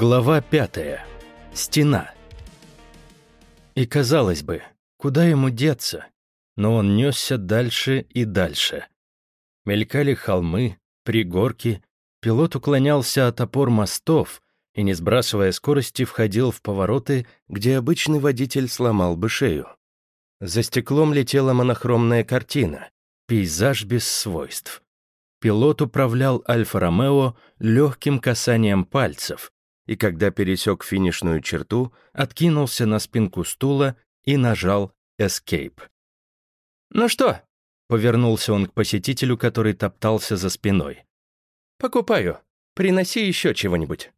Глава пятая. Стена. И казалось бы, куда ему деться? Но он несся дальше и дальше. Мелькали холмы, пригорки, пилот уклонялся от опор мостов и, не сбрасывая скорости, входил в повороты, где обычный водитель сломал бы шею. За стеклом летела монохромная картина, пейзаж без свойств. Пилот управлял Альфа-Ромео легким касанием пальцев, и когда пересек финишную черту, откинулся на спинку стула и нажал «Escape». «Ну что?» — повернулся он к посетителю, который топтался за спиной. «Покупаю. Приноси еще чего-нибудь».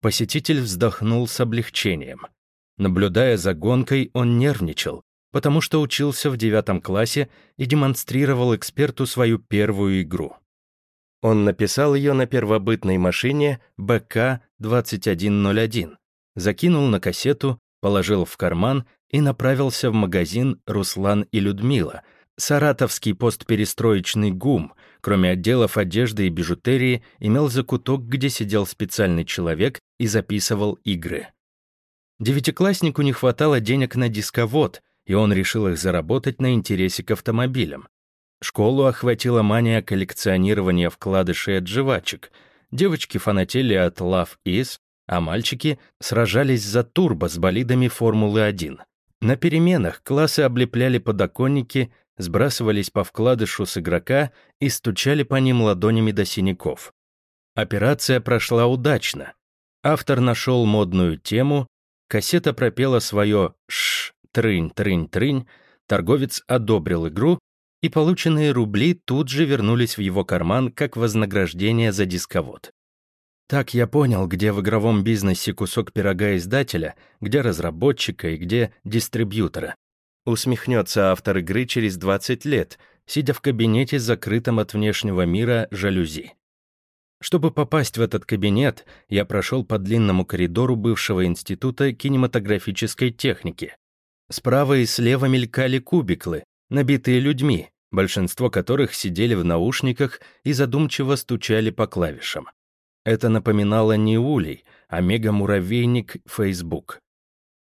Посетитель вздохнул с облегчением. Наблюдая за гонкой, он нервничал, потому что учился в девятом классе и демонстрировал эксперту свою первую игру. Он написал ее на первобытной машине БК-2101, закинул на кассету, положил в карман и направился в магазин «Руслан и Людмила», саратовский постперестроечный ГУМ, кроме отделов одежды и бижутерии, имел закуток, где сидел специальный человек и записывал игры. Девятикласснику не хватало денег на дисковод, и он решил их заработать на интересе к автомобилям. Школу охватила мания коллекционирования вкладышей от жвачек. Девочки фанатели от Love Is, а мальчики сражались за турбо с болидами Формулы-1. На переменах классы облепляли подоконники, сбрасывались по вкладышу с игрока и стучали по ним ладонями до синяков. Операция прошла удачно. Автор нашел модную тему, кассета пропела свое «ш, трынь, трынь, трынь», торговец одобрил игру, и полученные рубли тут же вернулись в его карман как вознаграждение за дисковод. Так я понял, где в игровом бизнесе кусок пирога издателя, где разработчика и где дистрибьютора. Усмехнется автор игры через 20 лет, сидя в кабинете, закрытом от внешнего мира жалюзи. Чтобы попасть в этот кабинет, я прошел по длинному коридору бывшего института кинематографической техники. Справа и слева мелькали кубиклы, набитые людьми, большинство которых сидели в наушниках и задумчиво стучали по клавишам. Это напоминало не улей, а мега-муравейник Facebook.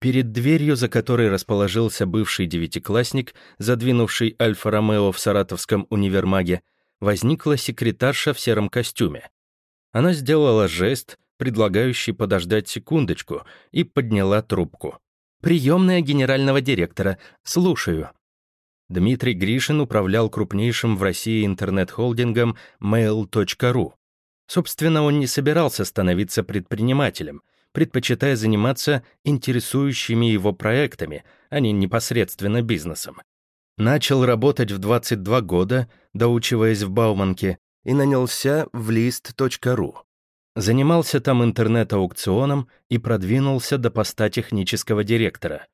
Перед дверью, за которой расположился бывший девятиклассник, задвинувший Альфа-Ромео в Саратовском универмаге, возникла секретарша в сером костюме. Она сделала жест, предлагающий подождать секундочку, и подняла трубку. «Приемная генерального директора. Слушаю». Дмитрий Гришин управлял крупнейшим в России интернет-холдингом mail.ru. Собственно, он не собирался становиться предпринимателем, предпочитая заниматься интересующими его проектами, а не непосредственно бизнесом. Начал работать в 22 года, доучиваясь в Бауманке, и нанялся в list.ru. Занимался там интернет-аукционом и продвинулся до поста технического директора.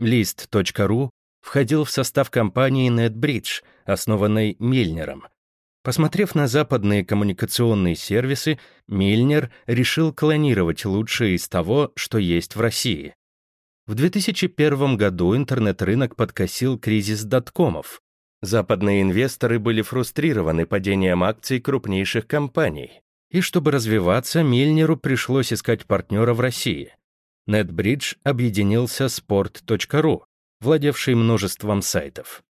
List.ru входил в состав компании NetBridge, основанной Мильнером. Посмотрев на западные коммуникационные сервисы, Мильнер решил клонировать лучшее из того, что есть в России. В 2001 году интернет-рынок подкосил кризис доткомов. Западные инвесторы были фрустрированы падением акций крупнейших компаний. И чтобы развиваться, Мильнеру пришлось искать партнера в России. NetBridge объединился с Port.ru, владевший множеством сайтов.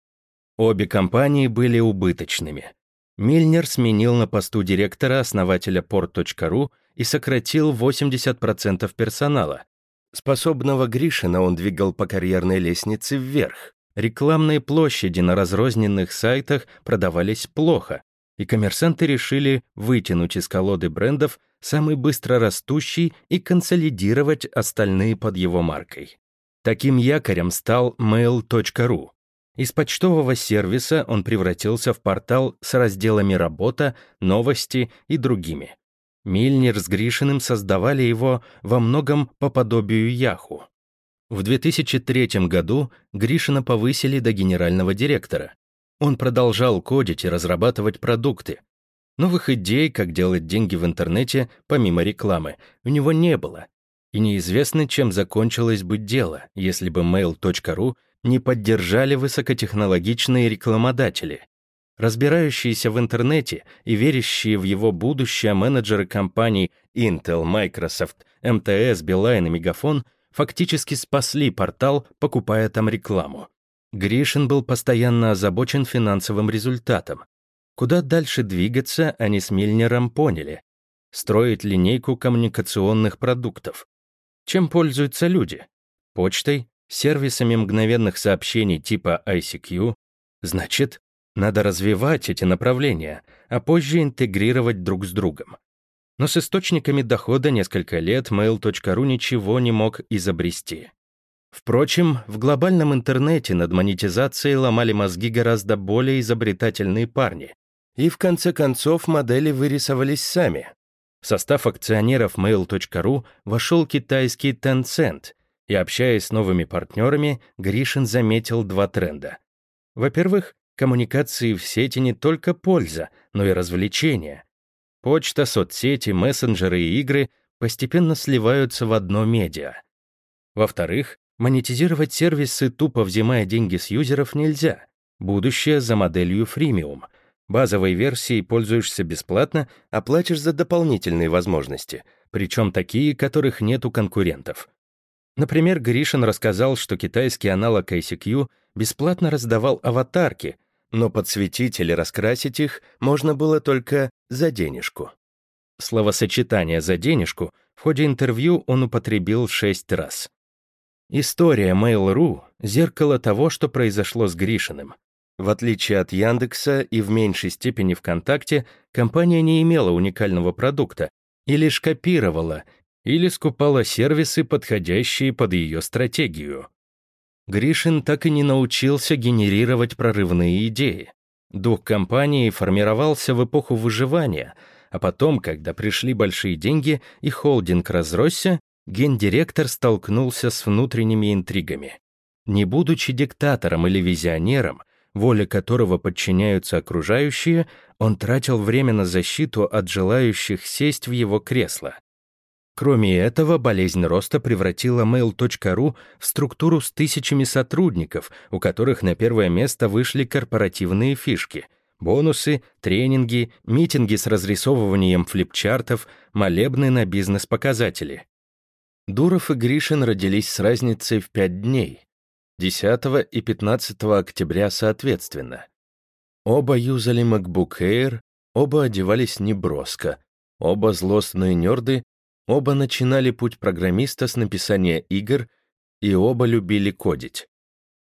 Обе компании были убыточными. Мильнер сменил на посту директора основателя port.ru и сократил 80% персонала. Способного Гришина он двигал по карьерной лестнице вверх. Рекламные площади на разрозненных сайтах продавались плохо, и коммерсанты решили вытянуть из колоды брендов самый быстро растущий и консолидировать остальные под его маркой. Таким якорем стал mail.ru. Из почтового сервиса он превратился в портал с разделами «Работа», «Новости» и другими. Мильнер с Гришиным создавали его во многом по подобию Яху. В 2003 году Гришина повысили до генерального директора. Он продолжал кодить и разрабатывать продукты. Новых идей, как делать деньги в интернете, помимо рекламы, у него не было, и неизвестно, чем закончилось бы дело, если бы mail.ru не поддержали высокотехнологичные рекламодатели. Разбирающиеся в интернете и верящие в его будущее менеджеры компаний Intel, Microsoft, МТС, Билайн и Мегафон фактически спасли портал, покупая там рекламу. Гришин был постоянно озабочен финансовым результатом. Куда дальше двигаться, они с Мильнером поняли. Строить линейку коммуникационных продуктов. Чем пользуются люди? Почтой, сервисами мгновенных сообщений типа ICQ. Значит, надо развивать эти направления, а позже интегрировать друг с другом. Но с источниками дохода несколько лет mail.ru ничего не мог изобрести. Впрочем, в глобальном интернете над монетизацией ломали мозги гораздо более изобретательные парни. И в конце концов модели вырисовались сами. В состав акционеров mail.ru вошел китайский Tencent, и, общаясь с новыми партнерами, Гришин заметил два тренда. Во-первых, коммуникации в сети не только польза, но и развлечение. Почта, соцсети, мессенджеры и игры постепенно сливаются в одно медиа. Во-вторых, Монетизировать сервисы, тупо взимая деньги с юзеров, нельзя. Будущее за моделью фримиум. Базовой версией пользуешься бесплатно, а платишь за дополнительные возможности, причем такие, которых нет у конкурентов. Например, Гришин рассказал, что китайский аналог ICQ бесплатно раздавал аватарки, но подсветить или раскрасить их можно было только за денежку. Словосочетание «за денежку» в ходе интервью он употребил шесть раз. История Mail.ru — зеркало того, что произошло с Гришиным. В отличие от Яндекса и в меньшей степени ВКонтакте, компания не имела уникального продукта и лишь копировала или скупала сервисы, подходящие под ее стратегию. Гришин так и не научился генерировать прорывные идеи. Дух компании формировался в эпоху выживания, а потом, когда пришли большие деньги и холдинг разросся, гендиректор столкнулся с внутренними интригами. Не будучи диктатором или визионером, воле которого подчиняются окружающие, он тратил время на защиту от желающих сесть в его кресло. Кроме этого, болезнь роста превратила mail.ru в структуру с тысячами сотрудников, у которых на первое место вышли корпоративные фишки — бонусы, тренинги, митинги с разрисовыванием флипчартов, молебны на бизнес-показатели. Дуров и Гришин родились с разницей в пять дней, 10 и 15 октября соответственно. Оба юзали MacBook Air, оба одевались неброско, оба злостные нерды, оба начинали путь программиста с написания игр и оба любили кодить.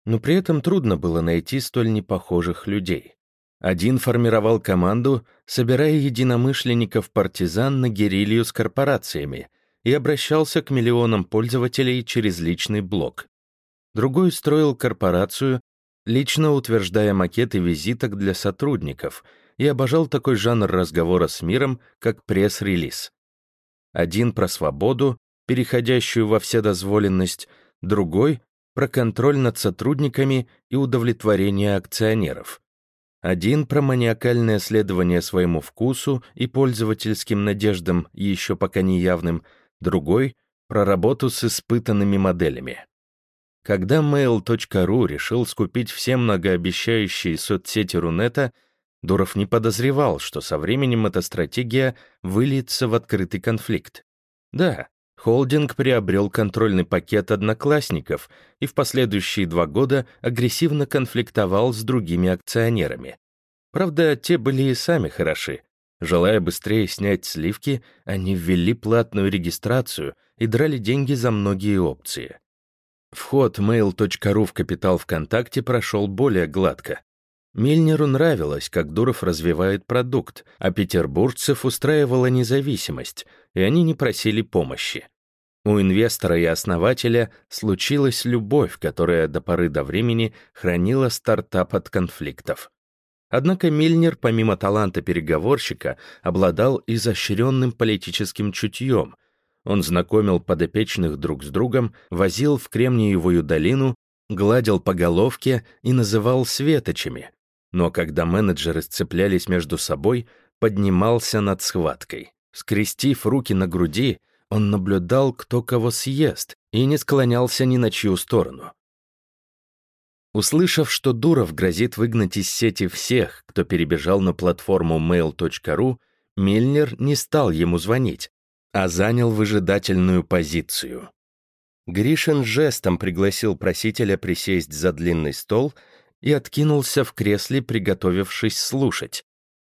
Но при этом трудно было найти столь непохожих людей. Один формировал команду, собирая единомышленников-партизан на герилью с корпорациями — и обращался к миллионам пользователей через личный блог. Другой строил корпорацию, лично утверждая макеты визиток для сотрудников, и обожал такой жанр разговора с миром, как пресс-релиз. Один про свободу, переходящую во вседозволенность, другой — про контроль над сотрудниками и удовлетворение акционеров. Один про маниакальное следование своему вкусу и пользовательским надеждам, еще пока не явным, другой — про работу с испытанными моделями. Когда mail.ru решил скупить все многообещающие соцсети Рунета, Дуров не подозревал, что со временем эта стратегия выльется в открытый конфликт. Да, холдинг приобрел контрольный пакет одноклассников и в последующие два года агрессивно конфликтовал с другими акционерами. Правда, те были и сами хороши, Желая быстрее снять сливки, они ввели платную регистрацию и драли деньги за многие опции. Вход mail.ru в капитал ВКонтакте прошел более гладко. Мильнеру нравилось, как Дуров развивает продукт, а петербуржцев устраивала независимость, и они не просили помощи. У инвестора и основателя случилась любовь, которая до поры до времени хранила стартап от конфликтов. Однако Мильнер, помимо таланта переговорщика, обладал изощренным политическим чутьем. Он знакомил подопечных друг с другом, возил в Кремниевую долину, гладил по головке и называл светочами. Но когда менеджеры сцеплялись между собой, поднимался над схваткой. Скрестив руки на груди, он наблюдал, кто кого съест, и не склонялся ни на чью сторону. Услышав, что Дуров грозит выгнать из сети всех, кто перебежал на платформу mail.ru, Мильнер не стал ему звонить, а занял выжидательную позицию. Гришин жестом пригласил просителя присесть за длинный стол и откинулся в кресле, приготовившись слушать.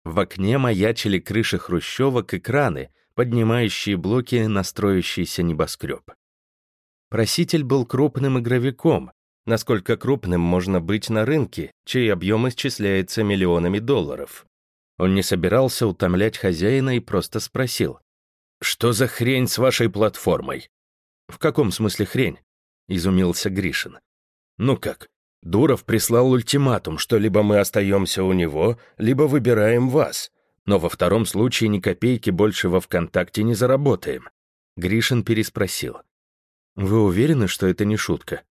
В окне маячили крыши хрущевок и краны, поднимающие блоки на небоскреб. Проситель был крупным игровиком, насколько крупным можно быть на рынке, чей объем исчисляется миллионами долларов. Он не собирался утомлять хозяина и просто спросил, «Что за хрень с вашей платформой?» «В каком смысле хрень?» — изумился Гришин. «Ну как, Дуров прислал ультиматум, что либо мы остаемся у него, либо выбираем вас. Но во втором случае ни копейки больше во ВКонтакте не заработаем. Гришин переспросил. «Вы уверены, что это не шутка?»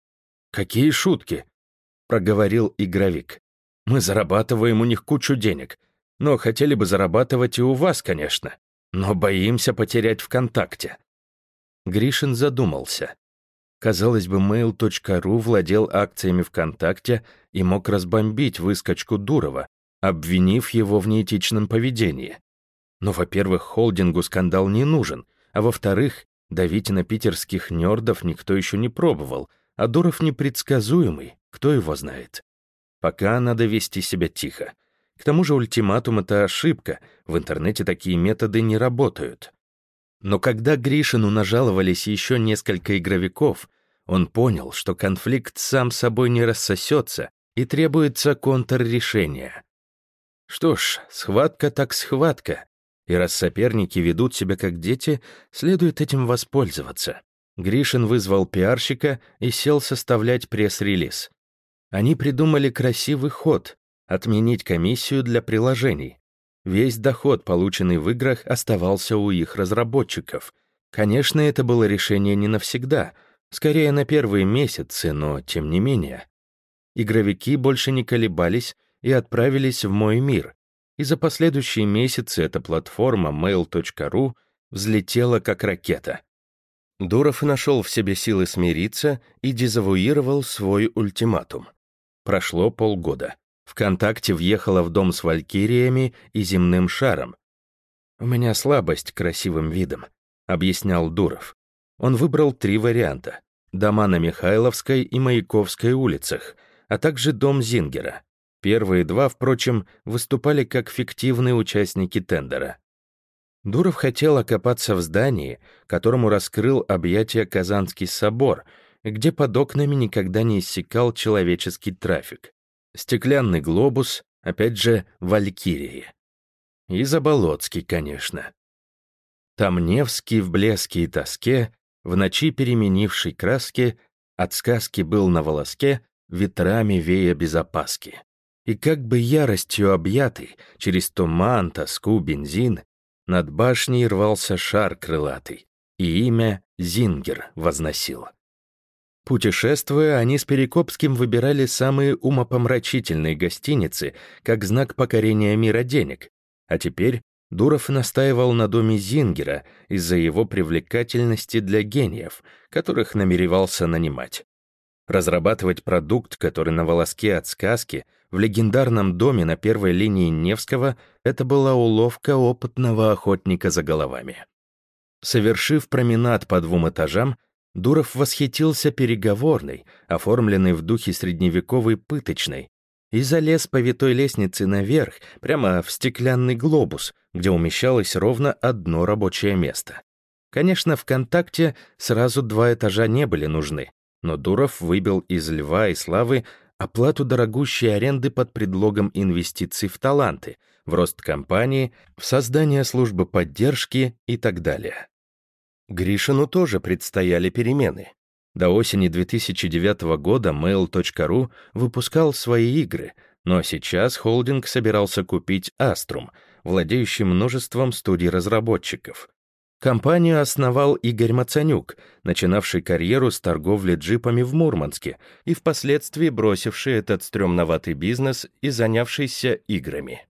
«Какие шутки?» — проговорил игровик. «Мы зарабатываем у них кучу денег, но хотели бы зарабатывать и у вас, конечно, но боимся потерять ВКонтакте». Гришин задумался. Казалось бы, mail.ru владел акциями ВКонтакте и мог разбомбить выскочку Дурова, обвинив его в неэтичном поведении. Но, во-первых, холдингу скандал не нужен, а во-вторых, давить на питерских нердов никто еще не пробовал, а Дуров непредсказуемый, кто его знает. Пока надо вести себя тихо. К тому же ультиматум — это ошибка, в интернете такие методы не работают. Но когда Гришину нажаловались еще несколько игровиков, он понял, что конфликт сам собой не рассосется и требуется контррешение. Что ж, схватка так схватка, и раз соперники ведут себя как дети, следует этим воспользоваться. Гришин вызвал пиарщика и сел составлять пресс-релиз. Они придумали красивый ход — отменить комиссию для приложений. Весь доход, полученный в играх, оставался у их разработчиков. Конечно, это было решение не навсегда, скорее на первые месяцы, но тем не менее. Игровики больше не колебались и отправились в мой мир, и за последующие месяцы эта платформа mail.ru взлетела как ракета. Дуров нашел в себе силы смириться и дезавуировал свой ультиматум. Прошло полгода. ВКонтакте въехала в дом с валькириями и земным шаром. «У меня слабость к красивым видам», — объяснял Дуров. Он выбрал три варианта. Дома на Михайловской и Маяковской улицах, а также дом Зингера. Первые два, впрочем, выступали как фиктивные участники тендера. Дуров хотел окопаться в здании, которому раскрыл объятия Казанский собор, где под окнами никогда не иссякал человеческий трафик. Стеклянный глобус, опять же, Валькирии. И Заболоцкий, конечно. Там Невский в блеске и тоске, в ночи переменившей краски, от сказки был на волоске, ветрами вея без опаски. И как бы яростью объятый, через туман, тоску, бензин, над башней рвался шар крылатый, и имя Зингер возносил. Путешествуя, они с Перекопским выбирали самые умопомрачительные гостиницы как знак покорения мира денег, а теперь Дуров настаивал на доме Зингера из-за его привлекательности для гениев, которых намеревался нанимать. Разрабатывать продукт, который на волоске от сказки, в легендарном доме на первой линии Невского, это была уловка опытного охотника за головами. Совершив променад по двум этажам, Дуров восхитился переговорной, оформленной в духе средневековой пыточной, и залез по витой лестнице наверх, прямо в стеклянный глобус, где умещалось ровно одно рабочее место. Конечно, ВКонтакте сразу два этажа не были нужны, но Дуров выбил из Льва и Славы оплату дорогущей аренды под предлогом инвестиций в таланты, в рост компании, в создание службы поддержки и так далее. Гришину тоже предстояли перемены. До осени 2009 года Mail.ru выпускал свои игры, но сейчас холдинг собирался купить Astrum, владеющий множеством студий-разработчиков. Компанию основал Игорь Мацанюк, начинавший карьеру с торговли джипами в Мурманске и впоследствии бросивший этот стрёмноватый бизнес и занявшийся играми.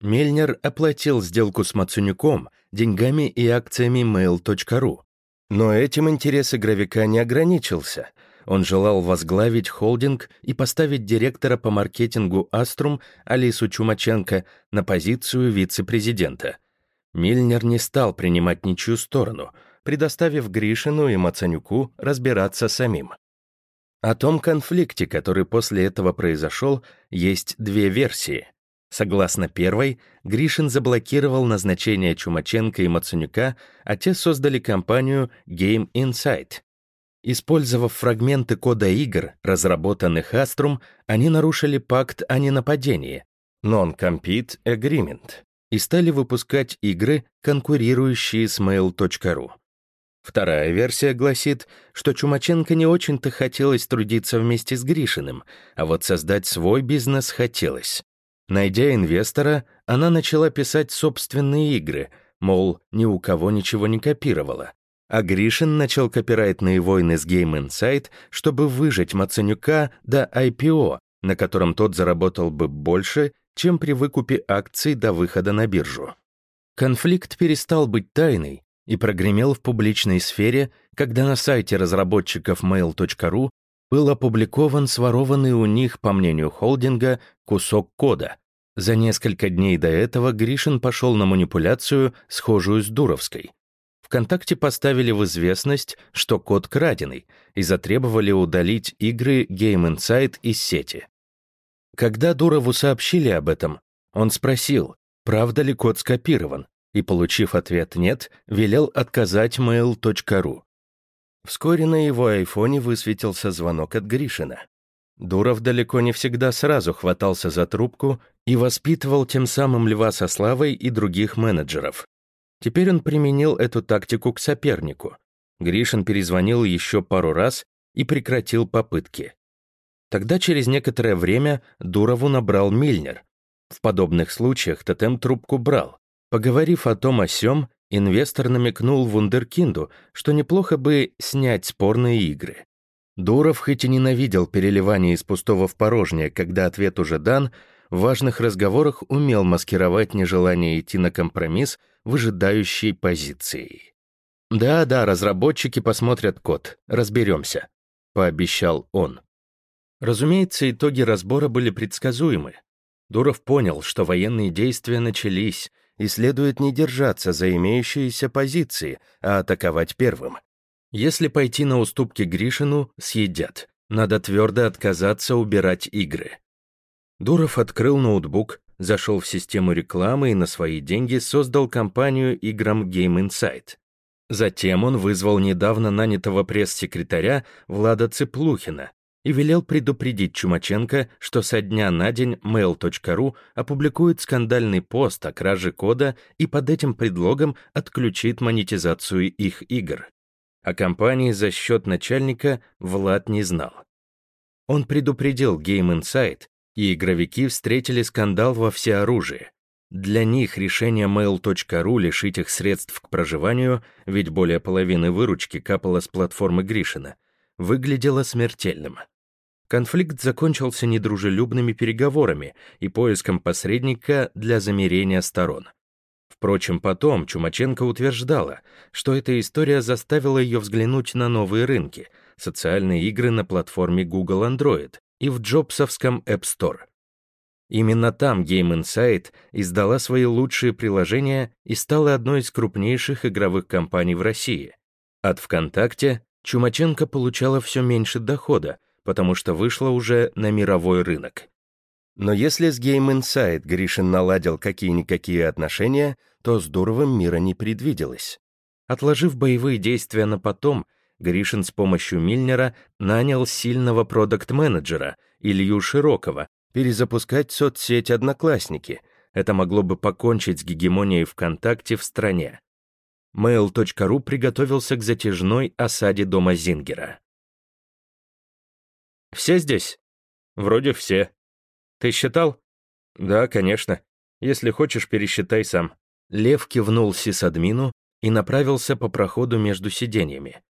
Мельнер оплатил сделку с Мацунюком деньгами и акциями mail.ru. Но этим интерес игровика не ограничился. Он желал возглавить холдинг и поставить директора по маркетингу Аструм Алису Чумаченко на позицию вице-президента. Мильнер не стал принимать ничью сторону, предоставив Гришину и Мацанюку разбираться самим. О том конфликте, который после этого произошел, есть две версии. Согласно первой, Гришин заблокировал назначение Чумаченко и Мацанюка, а те создали компанию Game Insight. Использовав фрагменты кода игр, разработанных Astrum, они нарушили пакт о ненападении Non-Compete Agreement и стали выпускать игры, конкурирующие с Mail.ru. Вторая версия гласит, что Чумаченко не очень-то хотелось трудиться вместе с Гришиным, а вот создать свой бизнес хотелось. Найдя инвестора, она начала писать собственные игры, мол, ни у кого ничего не копировала. А Гришин начал копирайтные войны с Game Insight, чтобы выжать Мацанюка до IPO, на котором тот заработал бы больше, чем при выкупе акций до выхода на биржу. Конфликт перестал быть тайной, и прогремел в публичной сфере, когда на сайте разработчиков mail.ru был опубликован сворованный у них, по мнению холдинга, кусок кода. За несколько дней до этого Гришин пошел на манипуляцию, схожую с Дуровской. ВКонтакте поставили в известность, что код краденый, и затребовали удалить игры Game Insight из сети. Когда Дурову сообщили об этом, он спросил, правда ли код скопирован, и, получив ответ «нет», велел отказать mail.ru. Вскоре на его айфоне высветился звонок от Гришина. Дуров далеко не всегда сразу хватался за трубку и воспитывал тем самым Льва со Славой и других менеджеров. Теперь он применил эту тактику к сопернику. Гришин перезвонил еще пару раз и прекратил попытки. Тогда через некоторое время Дурову набрал Мильнер. В подобных случаях тотем трубку брал, Поговорив о том о сём, инвестор намекнул Вундеркинду, что неплохо бы снять спорные игры. Дуров хоть и ненавидел переливание из пустого в порожнее, когда ответ уже дан, в важных разговорах умел маскировать нежелание идти на компромисс выжидающей позицией. «Да-да, разработчики посмотрят код, разберемся», — пообещал он. Разумеется, итоги разбора были предсказуемы. Дуров понял, что военные действия начались, и следует не держаться за имеющиеся позиции, а атаковать первым. Если пойти на уступки Гришину, съедят. Надо твердо отказаться убирать игры. Дуров открыл ноутбук, зашел в систему рекламы и на свои деньги создал компанию играм Game Insight. Затем он вызвал недавно нанятого пресс-секретаря Влада Цыплухина, и велел предупредить Чумаченко, что со дня на день mail.ru опубликует скандальный пост о краже кода и под этим предлогом отключит монетизацию их игр. О компании за счет начальника Влад не знал. Он предупредил Game Insight, и игровики встретили скандал во всеоружии. Для них решение mail.ru лишить их средств к проживанию, ведь более половины выручки капало с платформы Гришина, выглядело смертельным. Конфликт закончился недружелюбными переговорами и поиском посредника для замирения сторон. Впрочем, потом Чумаченко утверждала, что эта история заставила ее взглянуть на новые рынки, социальные игры на платформе Google Android и в джобсовском App Store. Именно там Game Insight издала свои лучшие приложения и стала одной из крупнейших игровых компаний в России. От ВКонтакте Чумаченко получала все меньше дохода, потому что вышла уже на мировой рынок. Но если с Game Insight Гришин наладил какие-никакие отношения, то с Дуровым мира не предвиделось. Отложив боевые действия на потом, Гришин с помощью Мильнера нанял сильного продукт-менеджера Илью Широкого перезапускать соцсеть «Одноклассники». Это могло бы покончить с гегемонией ВКонтакте в стране. Mail.ru приготовился к затяжной осаде дома Зингера. Все здесь? Вроде все. Ты считал? Да, конечно. Если хочешь, пересчитай сам. Лев кивнул сисадмину и направился по проходу между сиденьями.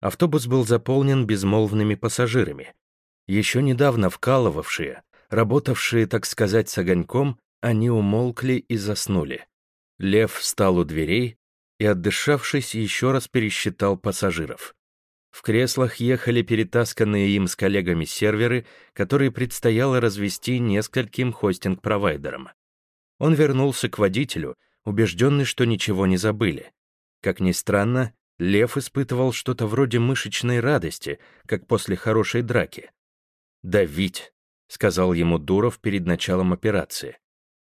Автобус был заполнен безмолвными пассажирами. Еще недавно вкалывавшие, работавшие, так сказать, с огоньком, они умолкли и заснули. Лев встал у дверей и, отдышавшись, еще раз пересчитал пассажиров. В креслах ехали перетасканные им с коллегами серверы, которые предстояло развести нескольким хостинг-провайдерам. Он вернулся к водителю, убежденный, что ничего не забыли. Как ни странно, Лев испытывал что-то вроде мышечной радости, как после хорошей драки. «Давить», — сказал ему Дуров перед началом операции.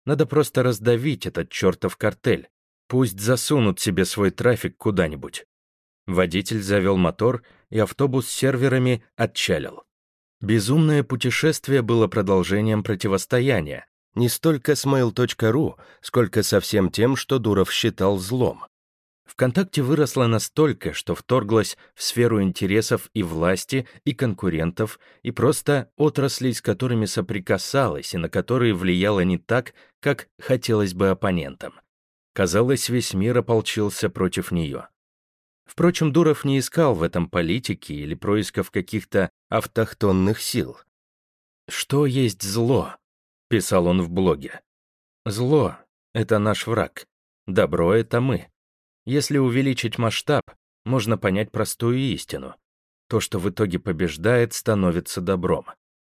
«Надо просто раздавить этот чертов картель. Пусть засунут себе свой трафик куда-нибудь». Водитель завел мотор, и автобус с серверами отчалил. Безумное путешествие было продолжением противостояния, не столько с mail.ru, сколько со всем тем, что Дуров считал злом. ВКонтакте выросла настолько, что вторглась в сферу интересов и власти, и конкурентов, и просто отраслей, с которыми соприкасалась и на которые влияла не так, как хотелось бы оппонентам. Казалось, весь мир ополчился против нее. Впрочем, Дуров не искал в этом политики или происков каких-то автохтонных сил. «Что есть зло?» — писал он в блоге. «Зло — это наш враг, добро — это мы. Если увеличить масштаб, можно понять простую истину. То, что в итоге побеждает, становится добром.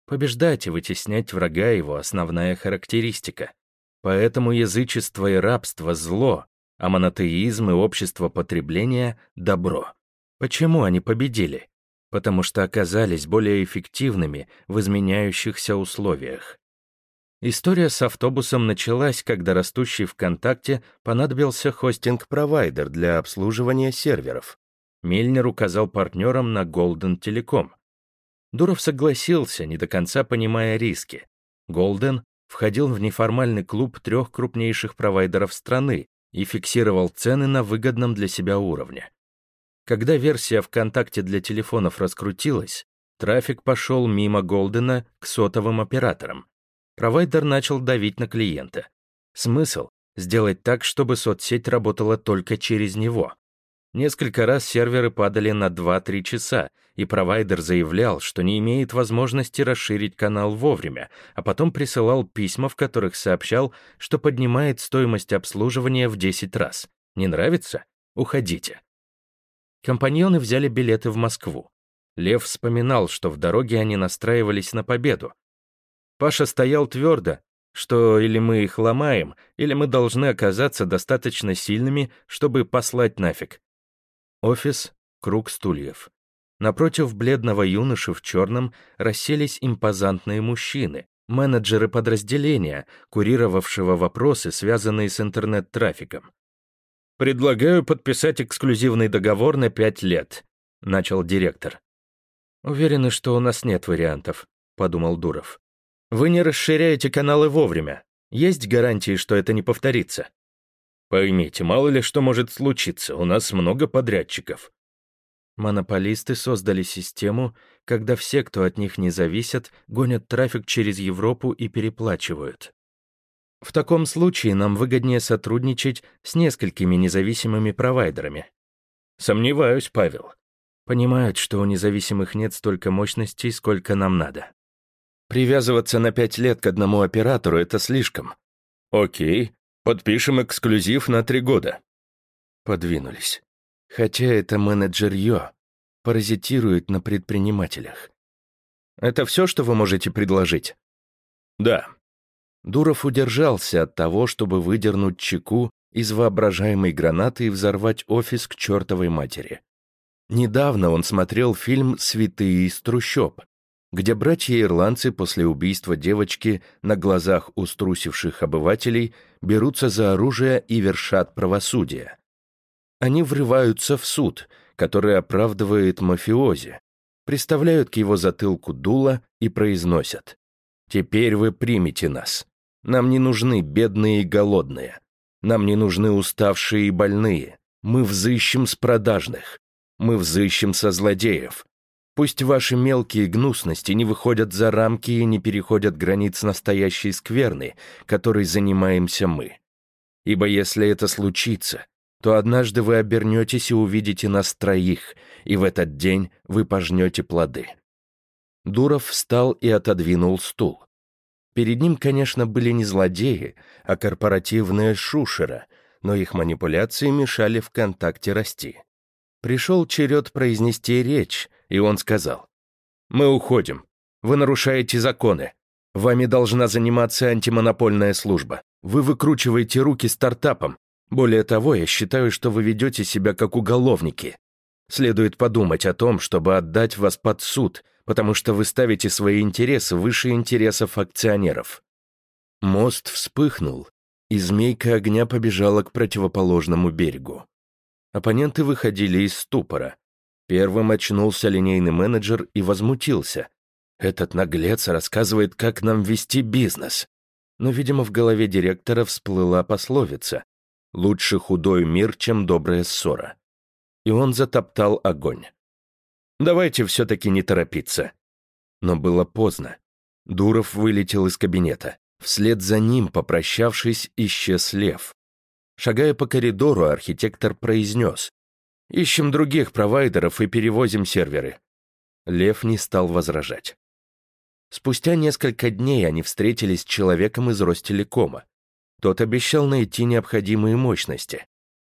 Побеждать и вытеснять врага — его основная характеристика. Поэтому язычество и рабство — зло, а монотеизм и общество потребления — добро. Почему они победили? Потому что оказались более эффективными в изменяющихся условиях. История с автобусом началась, когда растущий ВКонтакте понадобился хостинг-провайдер для обслуживания серверов. Мильнер указал партнерам на Golden Telecom. Дуров согласился, не до конца понимая риски. Golden входил в неформальный клуб трех крупнейших провайдеров страны и фиксировал цены на выгодном для себя уровне. Когда версия ВКонтакте для телефонов раскрутилась, трафик пошел мимо Голдена к сотовым операторам, провайдер начал давить на клиента. Смысл — сделать так, чтобы соцсеть работала только через него. Несколько раз серверы падали на 2-3 часа, и провайдер заявлял, что не имеет возможности расширить канал вовремя, а потом присылал письма, в которых сообщал, что поднимает стоимость обслуживания в 10 раз. Не нравится? Уходите. Компаньоны взяли билеты в Москву. Лев вспоминал, что в дороге они настраивались на победу, Паша стоял твердо, что или мы их ломаем, или мы должны оказаться достаточно сильными, чтобы послать нафиг. Офис — круг стульев. Напротив бледного юноши в черном расселись импозантные мужчины, менеджеры подразделения, курировавшего вопросы, связанные с интернет-трафиком. «Предлагаю подписать эксклюзивный договор на пять лет», — начал директор. «Уверены, что у нас нет вариантов», — подумал Дуров. Вы не расширяете каналы вовремя. Есть гарантии, что это не повторится? Поймите, мало ли что может случиться, у нас много подрядчиков. Монополисты создали систему, когда все, кто от них не зависят, гонят трафик через Европу и переплачивают. В таком случае нам выгоднее сотрудничать с несколькими независимыми провайдерами. Сомневаюсь, Павел. Понимают, что у независимых нет столько мощностей, сколько нам надо. Привязываться на пять лет к одному оператору — это слишком. Окей, подпишем эксклюзив на три года. Подвинулись. Хотя это менеджер Йо, паразитирует на предпринимателях. Это все, что вы можете предложить? Да. Дуров удержался от того, чтобы выдернуть чеку из воображаемой гранаты и взорвать офис к чертовой матери. Недавно он смотрел фильм «Святые из трущоб», где братья-ирландцы после убийства девочки на глазах у струсивших обывателей берутся за оружие и вершат правосудие. Они врываются в суд, который оправдывает мафиози, приставляют к его затылку дуло и произносят «Теперь вы примете нас. Нам не нужны бедные и голодные. Нам не нужны уставшие и больные. Мы взыщем с продажных. Мы взыщем со злодеев. Пусть ваши мелкие гнусности не выходят за рамки и не переходят границ настоящей скверны, которой занимаемся мы. Ибо если это случится, то однажды вы обернетесь и увидите нас троих, и в этот день вы пожнете плоды». Дуров встал и отодвинул стул. Перед ним, конечно, были не злодеи, а корпоративные шушера, но их манипуляции мешали в контакте расти. Пришел черед произнести речь, и он сказал, «Мы уходим. Вы нарушаете законы. Вами должна заниматься антимонопольная служба. Вы выкручиваете руки стартапам. Более того, я считаю, что вы ведете себя как уголовники. Следует подумать о том, чтобы отдать вас под суд, потому что вы ставите свои интересы выше интересов акционеров». Мост вспыхнул, и змейка огня побежала к противоположному берегу. Оппоненты выходили из ступора. Первым очнулся линейный менеджер и возмутился. «Этот наглец рассказывает, как нам вести бизнес». Но, видимо, в голове директора всплыла пословица «Лучше худой мир, чем добрая ссора». И он затоптал огонь. «Давайте все-таки не торопиться». Но было поздно. Дуров вылетел из кабинета. Вслед за ним, попрощавшись, исчез лев. Шагая по коридору, архитектор произнес «Ищем других провайдеров и перевозим серверы». Лев не стал возражать. Спустя несколько дней они встретились с человеком из Ростелекома. Тот обещал найти необходимые мощности.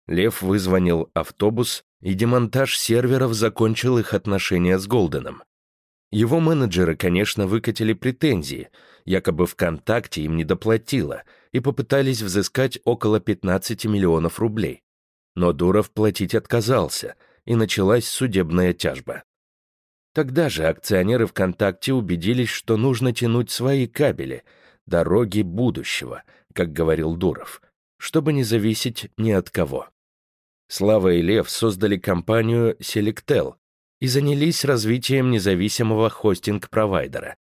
Лев вызвонил автобус, и демонтаж серверов закончил их отношения с Голденом. Его менеджеры, конечно, выкатили претензии, якобы ВКонтакте им не доплатила, и попытались взыскать около 15 миллионов рублей. Но Дуров платить отказался, и началась судебная тяжба. Тогда же акционеры ВКонтакте убедились, что нужно тянуть свои кабели, дороги будущего, как говорил Дуров, чтобы не зависеть ни от кого. Слава и Лев создали компанию Selectel и занялись развитием независимого хостинг-провайдера.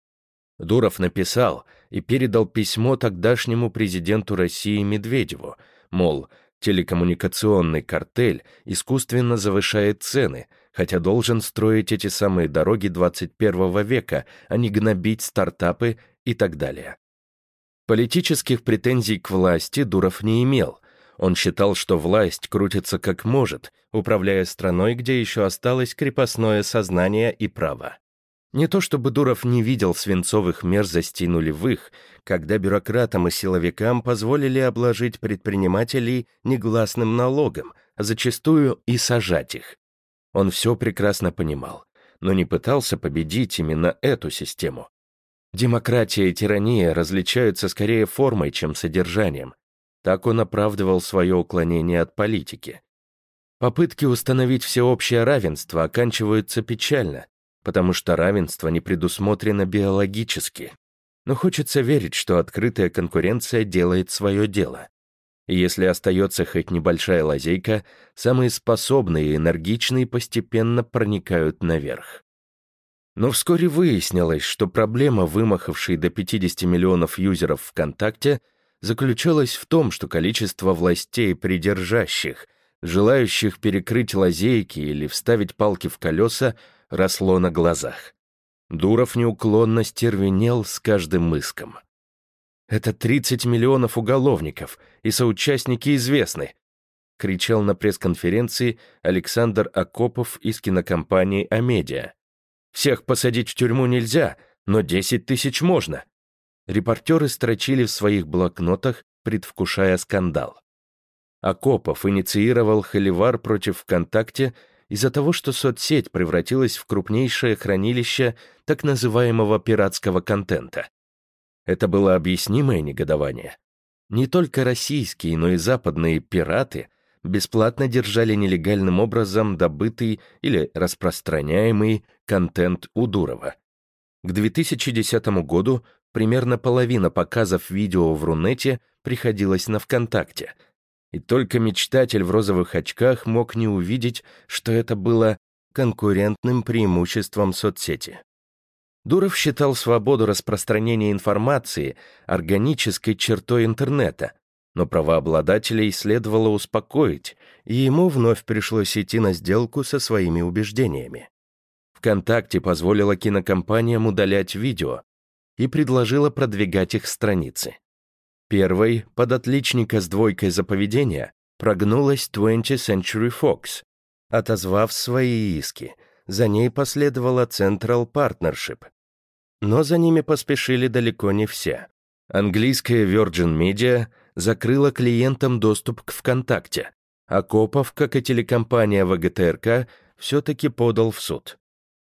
Дуров написал и передал письмо тогдашнему президенту России Медведеву, мол, телекоммуникационный картель искусственно завышает цены, хотя должен строить эти самые дороги 21 века, а не гнобить стартапы и так далее. Политических претензий к власти Дуров не имел. Он считал, что власть крутится как может, управляя страной, где еще осталось крепостное сознание и право. Не то чтобы Дуров не видел свинцовых мерзостей нулевых, когда бюрократам и силовикам позволили обложить предпринимателей негласным налогом, а зачастую и сажать их. Он все прекрасно понимал, но не пытался победить именно эту систему. Демократия и тирания различаются скорее формой, чем содержанием. Так он оправдывал свое уклонение от политики. Попытки установить всеобщее равенство оканчиваются печально, потому что равенство не предусмотрено биологически. Но хочется верить, что открытая конкуренция делает свое дело. И если остается хоть небольшая лазейка, самые способные и энергичные постепенно проникают наверх. Но вскоре выяснилось, что проблема, вымахавшей до 50 миллионов юзеров ВКонтакте, заключалась в том, что количество властей придержащих, желающих перекрыть лазейки или вставить палки в колеса, росло на глазах. Дуров неуклонно стервенел с каждым мыском. «Это 30 миллионов уголовников, и соучастники известны», кричал на пресс-конференции Александр Акопов из кинокомпании «Амедиа». «Всех посадить в тюрьму нельзя, но 10 тысяч можно». Репортеры строчили в своих блокнотах, предвкушая скандал. Акопов инициировал холивар против ВКонтакте из-за того, что соцсеть превратилась в крупнейшее хранилище так называемого пиратского контента. Это было объяснимое негодование. Не только российские, но и западные пираты бесплатно держали нелегальным образом добытый или распространяемый контент у Дурова. К 2010 году примерно половина показов видео в Рунете приходилась на ВКонтакте — и только мечтатель в розовых очках мог не увидеть, что это было конкурентным преимуществом соцсети. Дуров считал свободу распространения информации органической чертой интернета, но правообладателей следовало успокоить, и ему вновь пришлось идти на сделку со своими убеждениями. ВКонтакте позволила кинокомпаниям удалять видео и предложила продвигать их страницы. Первой, под отличника с двойкой за поведение, прогнулась 20th Century Fox, отозвав свои иски. За ней последовала Central Partnership. Но за ними поспешили далеко не все. Английская Virgin Media закрыла клиентам доступ к ВКонтакте, Акопов, как и телекомпания ВГТРК, все-таки подал в суд.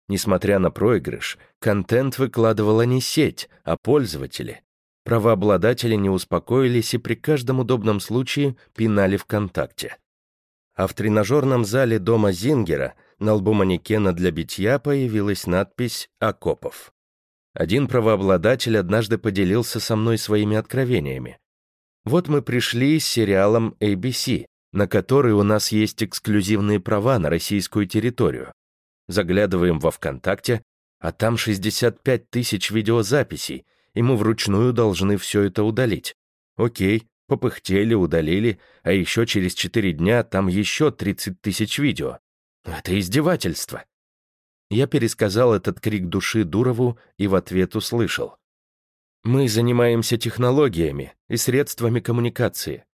Несмотря на проигрыш, контент выкладывала не сеть, а пользователи. Правообладатели не успокоились и при каждом удобном случае пинали ВКонтакте. А в тренажерном зале дома Зингера на лбу манекена для битья появилась надпись «Акопов». Один правообладатель однажды поделился со мной своими откровениями. Вот мы пришли с сериалом ABC, на который у нас есть эксклюзивные права на российскую территорию. Заглядываем во ВКонтакте, а там 65 тысяч видеозаписей, мы вручную должны все это удалить. Окей, попыхтели, удалили, а еще через 4 дня там еще 30 тысяч видео. Это издевательство. Я пересказал этот крик души Дурову и в ответ услышал. Мы занимаемся технологиями и средствами коммуникации.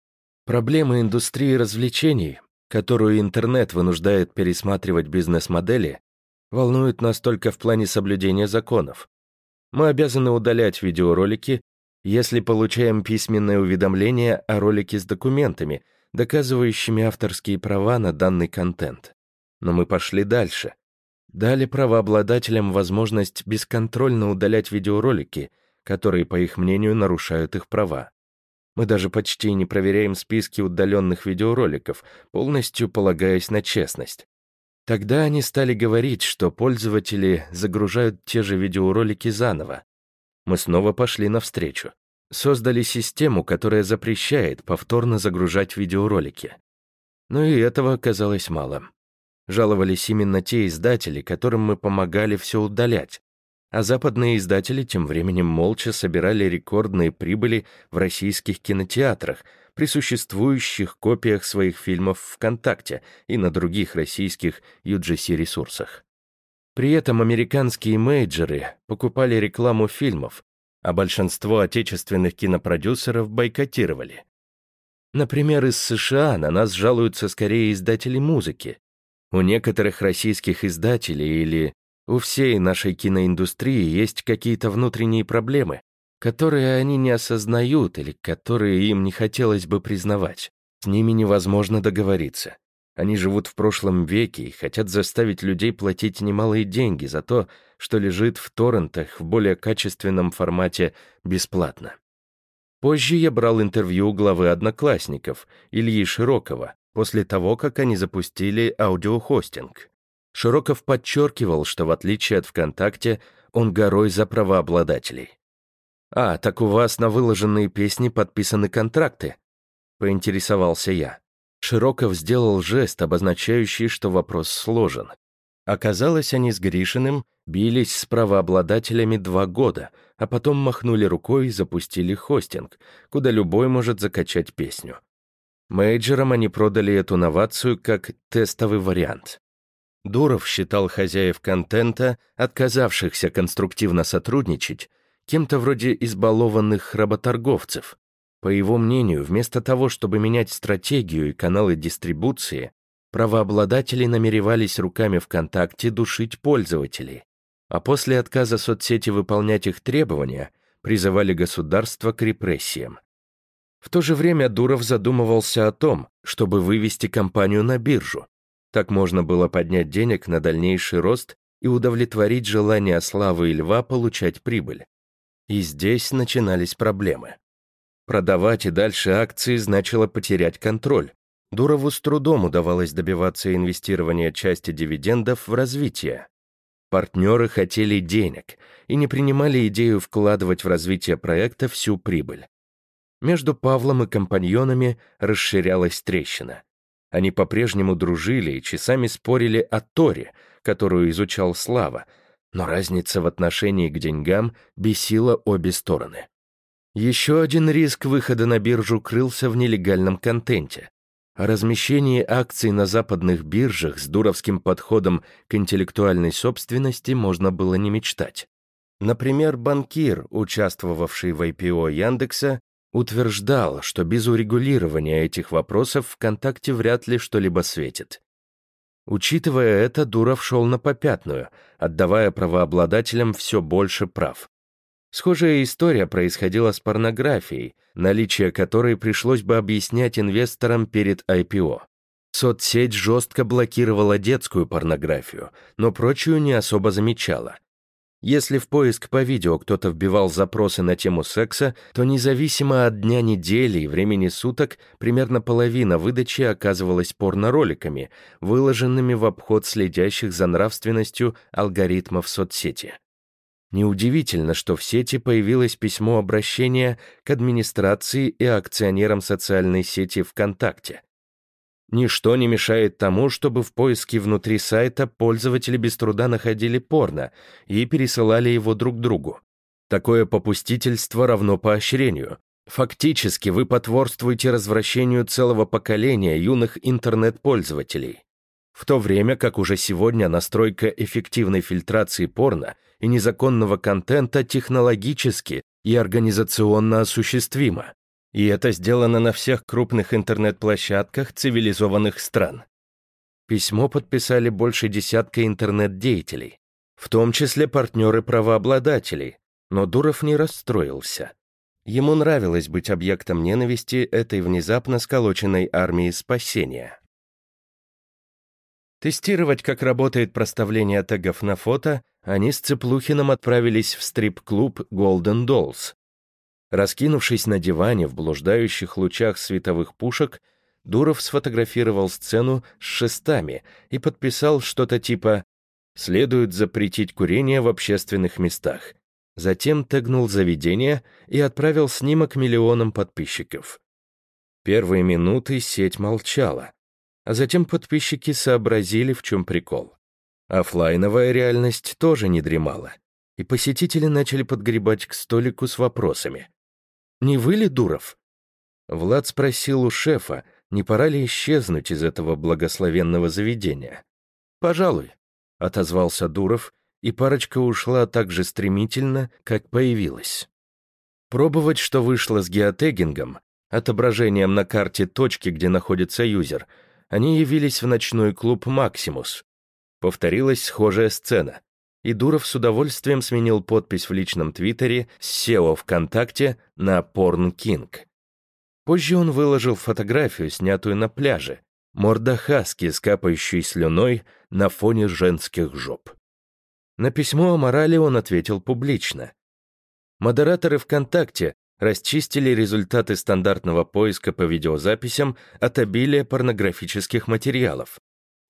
Проблемы индустрии развлечений, которую интернет вынуждает пересматривать бизнес-модели, волнуют нас только в плане соблюдения законов. Мы обязаны удалять видеоролики, если получаем письменное уведомление о ролике с документами, доказывающими авторские права на данный контент. Но мы пошли дальше. Дали правообладателям возможность бесконтрольно удалять видеоролики, которые, по их мнению, нарушают их права. Мы даже почти не проверяем списки удаленных видеороликов, полностью полагаясь на честность. Тогда они стали говорить, что пользователи загружают те же видеоролики заново. Мы снова пошли навстречу. Создали систему, которая запрещает повторно загружать видеоролики. Но и этого оказалось мало. Жаловались именно те издатели, которым мы помогали все удалять, а западные издатели тем временем молча собирали рекордные прибыли в российских кинотеатрах при существующих копиях своих фильмов ВКонтакте и на других российских UGC-ресурсах. При этом американские мейджеры покупали рекламу фильмов, а большинство отечественных кинопродюсеров бойкотировали. Например, из США на нас жалуются скорее издатели музыки. У некоторых российских издателей или у всей нашей киноиндустрии есть какие-то внутренние проблемы, которые они не осознают или которые им не хотелось бы признавать. С ними невозможно договориться. Они живут в прошлом веке и хотят заставить людей платить немалые деньги за то, что лежит в торрентах в более качественном формате бесплатно. Позже я брал интервью у главы одноклассников, Ильи Широкова, после того, как они запустили аудиохостинг. Широков подчеркивал, что в отличие от ВКонтакте, он горой за правообладателей. «А, так у вас на выложенные песни подписаны контракты?» — поинтересовался я. Широков сделал жест, обозначающий, что вопрос сложен. Оказалось, они с Гришиным бились с правообладателями два года, а потом махнули рукой и запустили хостинг, куда любой может закачать песню. Мейджерам они продали эту новацию как тестовый вариант. Дуров считал хозяев контента, отказавшихся конструктивно сотрудничать, кем-то вроде избалованных работорговцев. По его мнению, вместо того, чтобы менять стратегию и каналы дистрибуции, правообладатели намеревались руками ВКонтакте душить пользователей, а после отказа соцсети выполнять их требования призывали государство к репрессиям. В то же время Дуров задумывался о том, чтобы вывести компанию на биржу, так можно было поднять денег на дальнейший рост и удовлетворить желание Славы и Льва получать прибыль. И здесь начинались проблемы. Продавать и дальше акции значило потерять контроль. Дурову с трудом удавалось добиваться инвестирования части дивидендов в развитие. Партнеры хотели денег и не принимали идею вкладывать в развитие проекта всю прибыль. Между Павлом и компаньонами расширялась трещина. Они по-прежнему дружили и часами спорили о Торе, которую изучал Слава, но разница в отношении к деньгам бесила обе стороны. Еще один риск выхода на биржу крылся в нелегальном контенте. О размещении акций на западных биржах с дуровским подходом к интеллектуальной собственности можно было не мечтать. Например, банкир, участвовавший в IPO Яндекса, утверждал, что без урегулирования этих вопросов ВКонтакте вряд ли что-либо светит. Учитывая это, Дуров шел на попятную, отдавая правообладателям все больше прав. Схожая история происходила с порнографией, наличие которой пришлось бы объяснять инвесторам перед IPO. Соцсеть жестко блокировала детскую порнографию, но прочую не особо замечала. Если в поиск по видео кто-то вбивал запросы на тему секса, то независимо от дня недели и времени суток, примерно половина выдачи оказывалась порнороликами, выложенными в обход следящих за нравственностью алгоритмов соцсети. Неудивительно, что в сети появилось письмо обращения к администрации и акционерам социальной сети ВКонтакте. Ничто не мешает тому, чтобы в поиске внутри сайта пользователи без труда находили порно и пересылали его друг другу. Такое попустительство равно поощрению. Фактически вы потворствуете развращению целого поколения юных интернет-пользователей. В то время как уже сегодня настройка эффективной фильтрации порно и незаконного контента технологически и организационно осуществима. И это сделано на всех крупных интернет-площадках цивилизованных стран. Письмо подписали больше десятка интернет-деятелей, в том числе партнеры-правообладателей, но Дуров не расстроился. Ему нравилось быть объектом ненависти этой внезапно сколоченной армии спасения. Тестировать, как работает проставление тегов на фото, они с Цыплухиным отправились в стрип-клуб Golden Dolls, Раскинувшись на диване в блуждающих лучах световых пушек, Дуров сфотографировал сцену с шестами и подписал что-то типа «Следует запретить курение в общественных местах». Затем тегнул заведение и отправил снимок миллионам подписчиков. Первые минуты сеть молчала, а затем подписчики сообразили, в чем прикол. Оффлайновая реальность тоже не дремала, и посетители начали подгребать к столику с вопросами. Не вы ли, Дуров?» Влад спросил у шефа, не пора ли исчезнуть из этого благословенного заведения. «Пожалуй», — отозвался Дуров, и парочка ушла так же стремительно, как появилась. Пробовать, что вышло с геотегингом, отображением на карте точки, где находится юзер, они явились в ночной клуб «Максимус». Повторилась схожая сцена и Дуров с удовольствием сменил подпись в личном твиттере с SEO ВКонтакте на Porn King. Позже он выложил фотографию, снятую на пляже, морда хаски с слюной на фоне женских жоп. На письмо о морали он ответил публично. Модераторы ВКонтакте расчистили результаты стандартного поиска по видеозаписям от обилия порнографических материалов,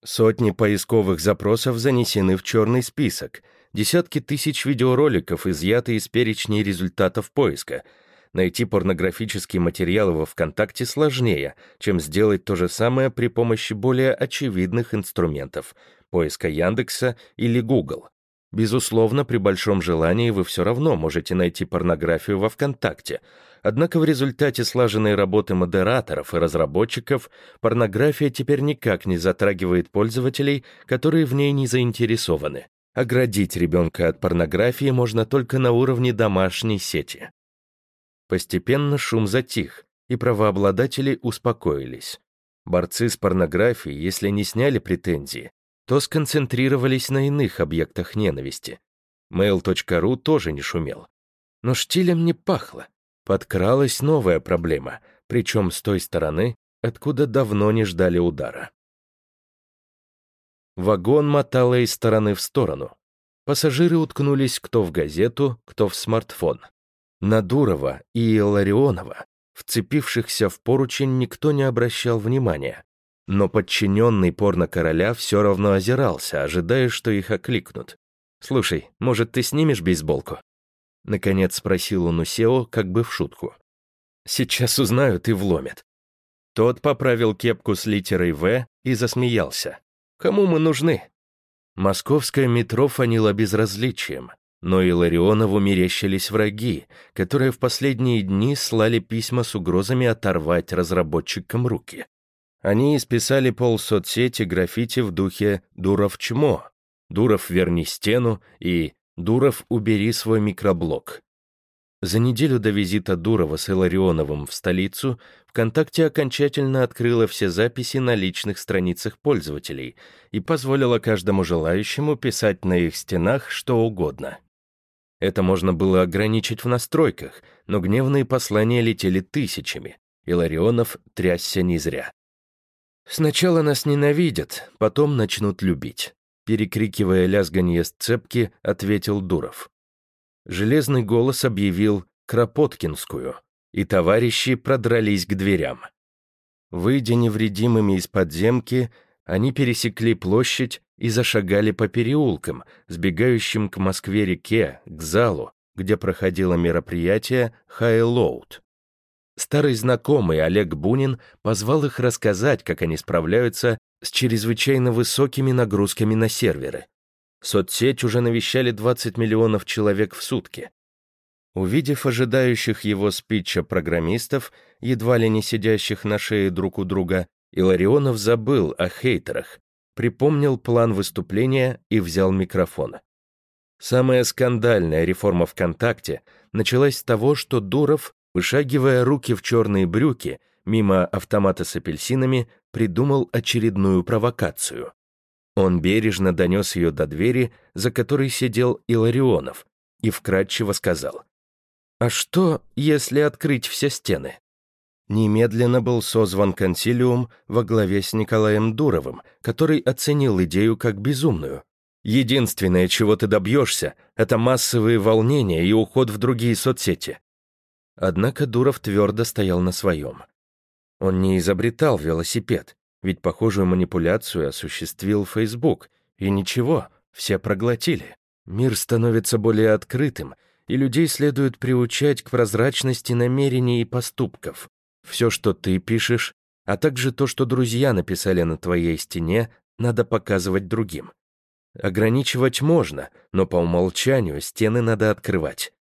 Сотни поисковых запросов занесены в черный список, десятки тысяч видеороликов изъяты из перечней результатов поиска. Найти порнографические материалы во ВКонтакте сложнее, чем сделать то же самое при помощи более очевидных инструментов — поиска Яндекса или Google. Безусловно, при большом желании вы все равно можете найти порнографию во ВКонтакте — Однако в результате слаженной работы модераторов и разработчиков порнография теперь никак не затрагивает пользователей, которые в ней не заинтересованы. Оградить ребенка от порнографии можно только на уровне домашней сети. Постепенно шум затих, и правообладатели успокоились. Борцы с порнографией, если не сняли претензии, то сконцентрировались на иных объектах ненависти. Mail.ru тоже не шумел. Но штилем не пахло. Подкралась новая проблема, причем с той стороны, откуда давно не ждали удара. Вагон мотало из стороны в сторону. Пассажиры уткнулись кто в газету, кто в смартфон. На Дурова и Ларионова, вцепившихся в поручень, никто не обращал внимания. Но подчиненный порно-короля все равно озирался, ожидая, что их окликнут. «Слушай, может, ты снимешь бейсболку?» — наконец спросил он у Сео, как бы в шутку. «Сейчас узнают и вломят». Тот поправил кепку с литерой «В» и засмеялся. «Кому мы нужны?» Московское метро фанило безразличием, но и Ларионову мерещились враги, которые в последние дни слали письма с угрозами оторвать разработчикам руки. Они исписали пол граффити в духе «Дуров чмо», «Дуров верни стену» и Дуров, убери свой микроблог. За неделю до визита Дурова с Иларионовым в столицу ВКонтакте окончательно открыла все записи на личных страницах пользователей и позволила каждому желающему писать на их стенах что угодно. Это можно было ограничить в настройках, но гневные послания летели тысячами, и Ларионов трясся не зря. Сначала нас ненавидят, потом начнут любить. Перекрикивая лязганье сцепки, ответил Дуров. Железный голос объявил Кропоткинскую, и товарищи продрались к дверям. Выйдя невредимыми из подземки, они пересекли площадь и зашагали по переулкам, сбегающим к Москве-реке, к залу, где проходило мероприятие «Хайлоуд». Старый знакомый Олег Бунин позвал их рассказать, как они справляются с чрезвычайно высокими нагрузками на серверы. Соцсеть уже навещали 20 миллионов человек в сутки. Увидев ожидающих его спича программистов, едва ли не сидящих на шее друг у друга, Иларионов забыл о хейтерах, припомнил план выступления и взял микрофон. Самая скандальная реформа ВКонтакте началась с того, что Дуров, вышагивая руки в черные брюки, мимо автомата с апельсинами, придумал очередную провокацию. Он бережно донес ее до двери, за которой сидел Иларионов, и вкратчиво сказал, «А что, если открыть все стены?» Немедленно был созван консилиум во главе с Николаем Дуровым, который оценил идею как безумную. Единственное, чего ты добьешься, это массовые волнения и уход в другие соцсети. Однако Дуров твердо стоял на своем. Он не изобретал велосипед, ведь похожую манипуляцию осуществил Facebook, и ничего, все проглотили. Мир становится более открытым, и людей следует приучать к прозрачности намерений и поступков. Все, что ты пишешь, а также то, что друзья написали на твоей стене, надо показывать другим. Ограничивать можно, но по умолчанию стены надо открывать.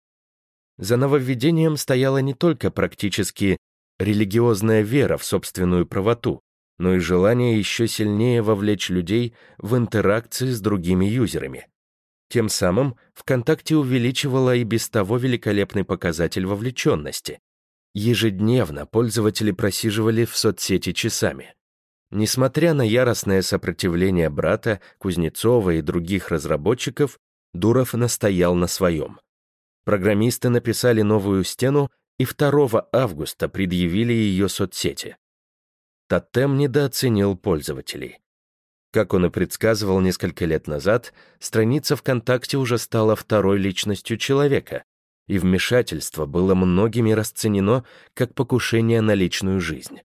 За нововведением стояла не только практически религиозная вера в собственную правоту, но и желание еще сильнее вовлечь людей в интеракции с другими юзерами. Тем самым ВКонтакте увеличивала и без того великолепный показатель вовлеченности. Ежедневно пользователи просиживали в соцсети часами. Несмотря на яростное сопротивление брата, Кузнецова и других разработчиков, Дуров настоял на своем. Программисты написали новую стену и 2 августа предъявили ее соцсети. Тотем недооценил пользователей. Как он и предсказывал несколько лет назад, страница ВКонтакте уже стала второй личностью человека, и вмешательство было многими расценено как покушение на личную жизнь.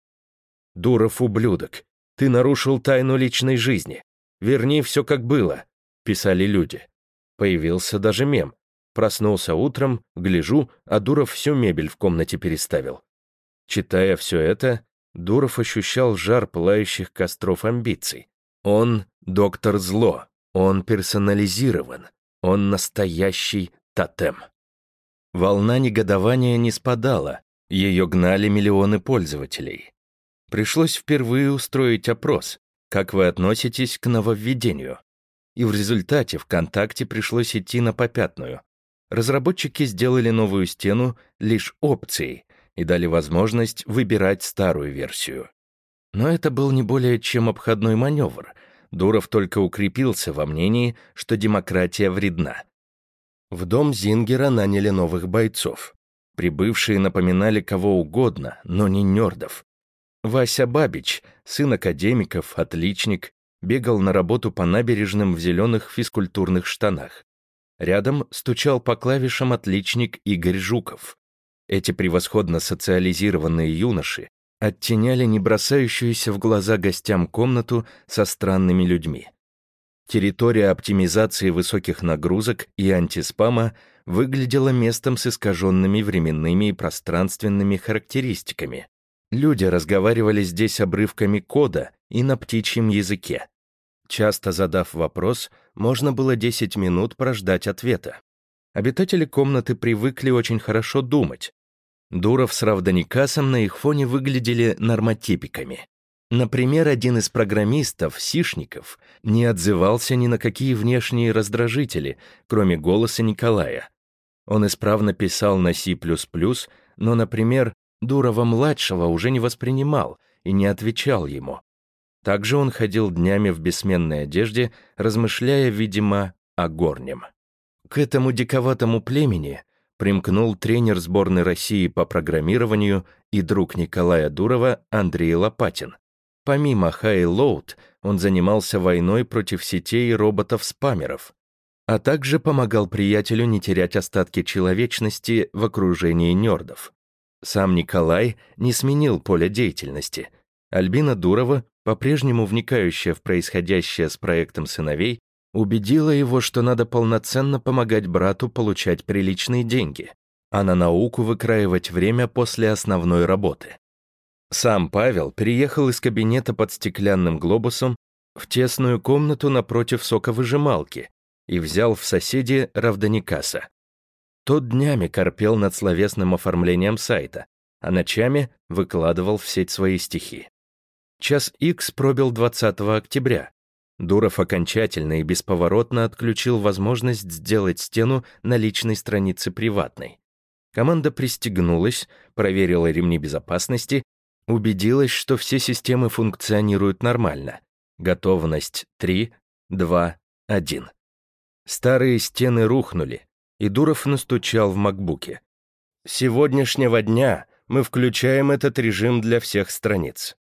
«Дуров ублюдок, ты нарушил тайну личной жизни. Верни все как было», — писали люди. Появился даже мем. Проснулся утром, гляжу, а Дуров всю мебель в комнате переставил. Читая все это, Дуров ощущал жар пылающих костров амбиций. Он — доктор зло, он персонализирован, он настоящий тотем. Волна негодования не спадала, ее гнали миллионы пользователей. Пришлось впервые устроить опрос, как вы относитесь к нововведению. И в результате ВКонтакте пришлось идти на попятную. Разработчики сделали новую стену лишь опцией и дали возможность выбирать старую версию. Но это был не более чем обходной маневр. Дуров только укрепился во мнении, что демократия вредна. В дом Зингера наняли новых бойцов. Прибывшие напоминали кого угодно, но не нердов. Вася Бабич, сын академиков, отличник, бегал на работу по набережным в зеленых физкультурных штанах. Рядом стучал по клавишам отличник Игорь Жуков. Эти превосходно социализированные юноши оттеняли не бросающуюся в глаза гостям комнату со странными людьми. Территория оптимизации высоких нагрузок и антиспама выглядела местом с искаженными временными и пространственными характеристиками. Люди разговаривали здесь обрывками кода и на птичьем языке. Часто задав вопрос, можно было 10 минут прождать ответа. Обитатели комнаты привыкли очень хорошо думать. Дуров с Равданикасом на их фоне выглядели нормотипиками. Например, один из программистов, Сишников, не отзывался ни на какие внешние раздражители, кроме голоса Николая. Он исправно писал на C++, но, например, Дурова-младшего уже не воспринимал и не отвечал ему. Также он ходил днями в бессменной одежде, размышляя, видимо, о горнем. К этому диковатому племени примкнул тренер сборной России по программированию и друг Николая Дурова Андрей Лопатин. Помимо Load, он занимался войной против сетей роботов-спамеров, а также помогал приятелю не терять остатки человечности в окружении нердов. Сам Николай не сменил поля деятельности. Альбина Дурова, по-прежнему вникающая в происходящее с проектом сыновей, убедила его, что надо полноценно помогать брату получать приличные деньги, а на науку выкраивать время после основной работы. Сам Павел переехал из кабинета под стеклянным глобусом в тесную комнату напротив соковыжималки и взял в соседи Равданикаса. Тот днями корпел над словесным оформлением сайта, а ночами выкладывал в сеть свои стихи. Час X пробил 20 октября. Дуров окончательно и бесповоротно отключил возможность сделать стену на личной странице приватной. Команда пристегнулась, проверила ремни безопасности, убедилась, что все системы функционируют нормально. Готовность 3, 2, 1. Старые стены рухнули, и Дуров настучал в макбуке. С сегодняшнего дня мы включаем этот режим для всех страниц.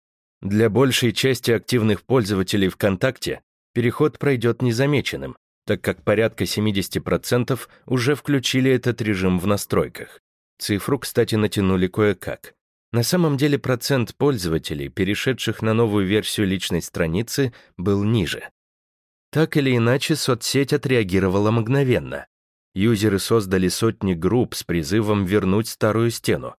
Для большей части активных пользователей ВКонтакте переход пройдет незамеченным, так как порядка 70% уже включили этот режим в настройках. Цифру, кстати, натянули кое-как. На самом деле процент пользователей, перешедших на новую версию личной страницы, был ниже. Так или иначе, соцсеть отреагировала мгновенно. Юзеры создали сотни групп с призывом вернуть старую стену.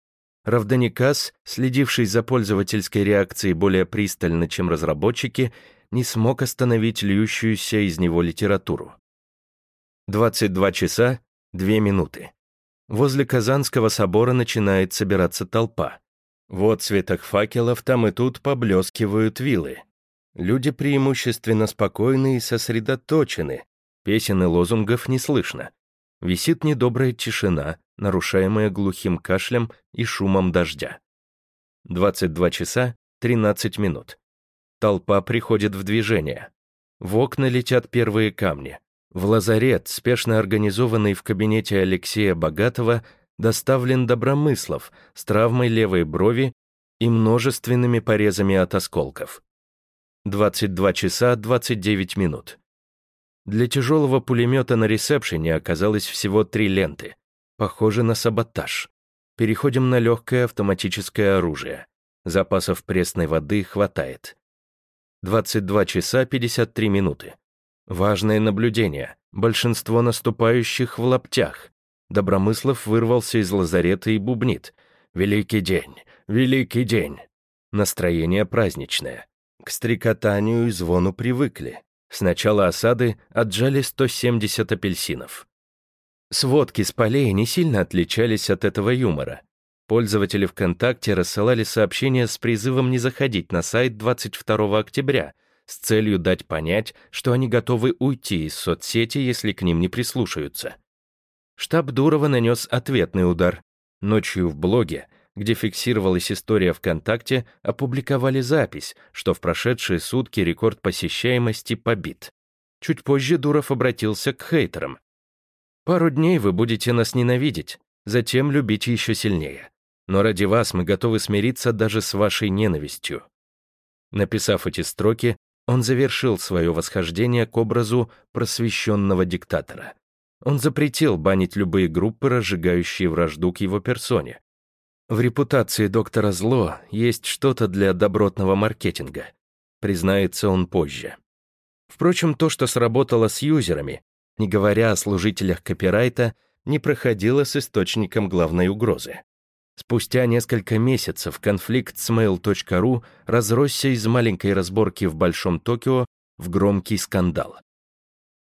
Равданикас, следивший за пользовательской реакцией более пристально, чем разработчики, не смог остановить льющуюся из него литературу. 22 часа 2 минуты. Возле Казанского собора начинает собираться толпа. В отцветах факелов там и тут поблескивают вилы. Люди преимущественно спокойны и сосредоточены. Песен и лозунгов не слышно. Висит недобрая тишина, нарушаемая глухим кашлем и шумом дождя. 22 часа 13 минут. Толпа приходит в движение. В окна летят первые камни. В лазарет, спешно организованный в кабинете Алексея Богатого, доставлен Добромыслов с травмой левой брови и множественными порезами от осколков. 22 часа 29 минут. Для тяжелого пулемета на ресепшене оказалось всего три ленты. Похоже на саботаж. Переходим на легкое автоматическое оружие. Запасов пресной воды хватает. 22 часа 53 минуты. Важное наблюдение. Большинство наступающих в лаптях. Добромыслов вырвался из лазарета и бубнит. «Великий день! Великий день!» Настроение праздничное. К стрекотанию и звону привыкли. С начала осады отжали 170 апельсинов. Сводки с полей не сильно отличались от этого юмора. Пользователи ВКонтакте рассылали сообщения с призывом не заходить на сайт 22 октября с целью дать понять, что они готовы уйти из соцсети, если к ним не прислушаются. Штаб Дурова нанес ответный удар. Ночью в блоге где фиксировалась история ВКонтакте, опубликовали запись, что в прошедшие сутки рекорд посещаемости побит. Чуть позже Дуров обратился к хейтерам. «Пару дней вы будете нас ненавидеть, затем любить еще сильнее. Но ради вас мы готовы смириться даже с вашей ненавистью». Написав эти строки, он завершил свое восхождение к образу просвещенного диктатора. Он запретил банить любые группы, разжигающие вражду к его персоне, в репутации доктора Зло есть что-то для добротного маркетинга. Признается он позже. Впрочем, то, что сработало с юзерами, не говоря о служителях копирайта, не проходило с источником главной угрозы. Спустя несколько месяцев конфликт с mail.ru разросся из маленькой разборки в Большом Токио в громкий скандал.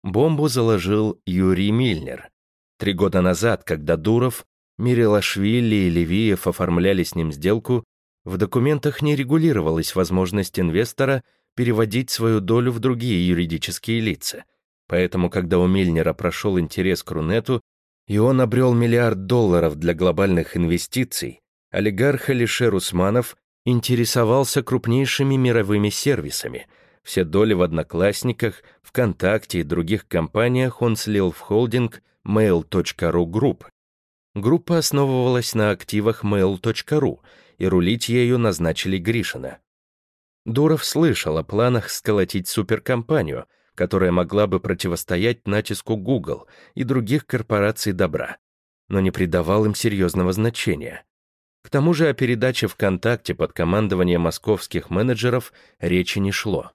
Бомбу заложил Юрий Мильнер. Три года назад, когда Дуров Мирилашвили и Левиев оформляли с ним сделку, в документах не регулировалась возможность инвестора переводить свою долю в другие юридические лица. Поэтому, когда у Мильнера прошел интерес к Рунету, и он обрел миллиард долларов для глобальных инвестиций, олигарх Алишер Усманов интересовался крупнейшими мировыми сервисами. Все доли в Одноклассниках, ВКонтакте и других компаниях он слил в холдинг Mail.ru Group, Группа основывалась на активах mail.ru, и рулить ею назначили Гришина. Дуров слышал о планах сколотить суперкомпанию, которая могла бы противостоять натиску Google и других корпораций добра, но не придавал им серьезного значения. К тому же о передаче ВКонтакте под командование московских менеджеров речи не шло.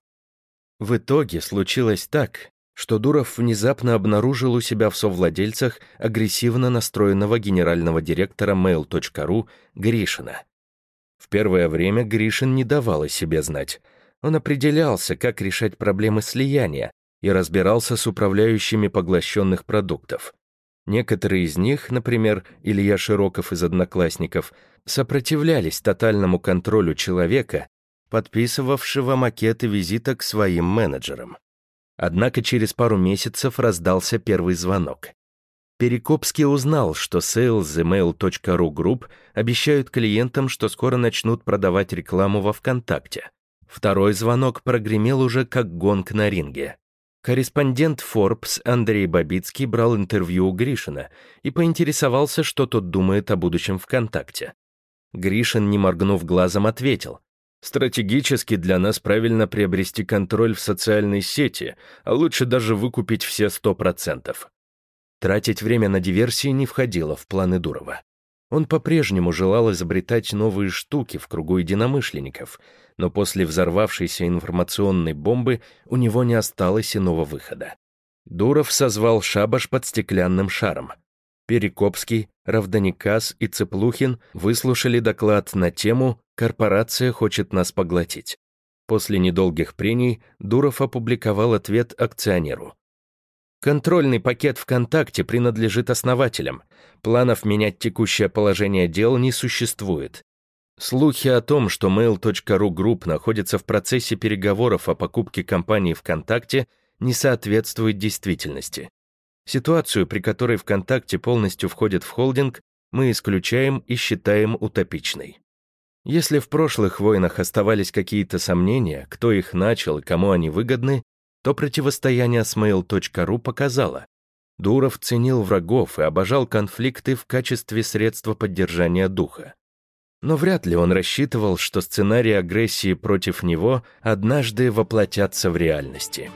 В итоге случилось так, что Дуров внезапно обнаружил у себя в совладельцах агрессивно настроенного генерального директора mail.ru Гришина. В первое время Гришин не давал о себе знать. Он определялся, как решать проблемы слияния и разбирался с управляющими поглощенных продуктов. Некоторые из них, например, Илья Широков из «Одноклассников», сопротивлялись тотальному контролю человека, подписывавшего макеты визита к своим менеджерам. Однако через пару месяцев раздался первый звонок. Перекопский узнал, что salesemail.ru Group обещают клиентам, что скоро начнут продавать рекламу во ВКонтакте. Второй звонок прогремел уже как гонг на ринге. Корреспондент Forbes Андрей Бабицкий брал интервью у Гришина и поинтересовался, что тот думает о будущем ВКонтакте. Гришин, не моргнув глазом, ответил. «Стратегически для нас правильно приобрести контроль в социальной сети, а лучше даже выкупить все 100%. Тратить время на диверсии не входило в планы Дурова. Он по-прежнему желал изобретать новые штуки в кругу единомышленников, но после взорвавшейся информационной бомбы у него не осталось иного выхода. Дуров созвал шабаш под стеклянным шаром. Перекопский, Равданикас и Цеплухин выслушали доклад на тему «Корпорация хочет нас поглотить». После недолгих прений Дуров опубликовал ответ акционеру. Контрольный пакет ВКонтакте принадлежит основателям. Планов менять текущее положение дел не существует. Слухи о том, что mail.ru Group находится в процессе переговоров о покупке компании ВКонтакте, не соответствуют действительности. Ситуацию, при которой ВКонтакте полностью входит в холдинг, мы исключаем и считаем утопичной. Если в прошлых войнах оставались какие-то сомнения, кто их начал и кому они выгодны, то противостояние с mail.ru показало. Дуров ценил врагов и обожал конфликты в качестве средства поддержания духа. Но вряд ли он рассчитывал, что сценарии агрессии против него однажды воплотятся в реальности.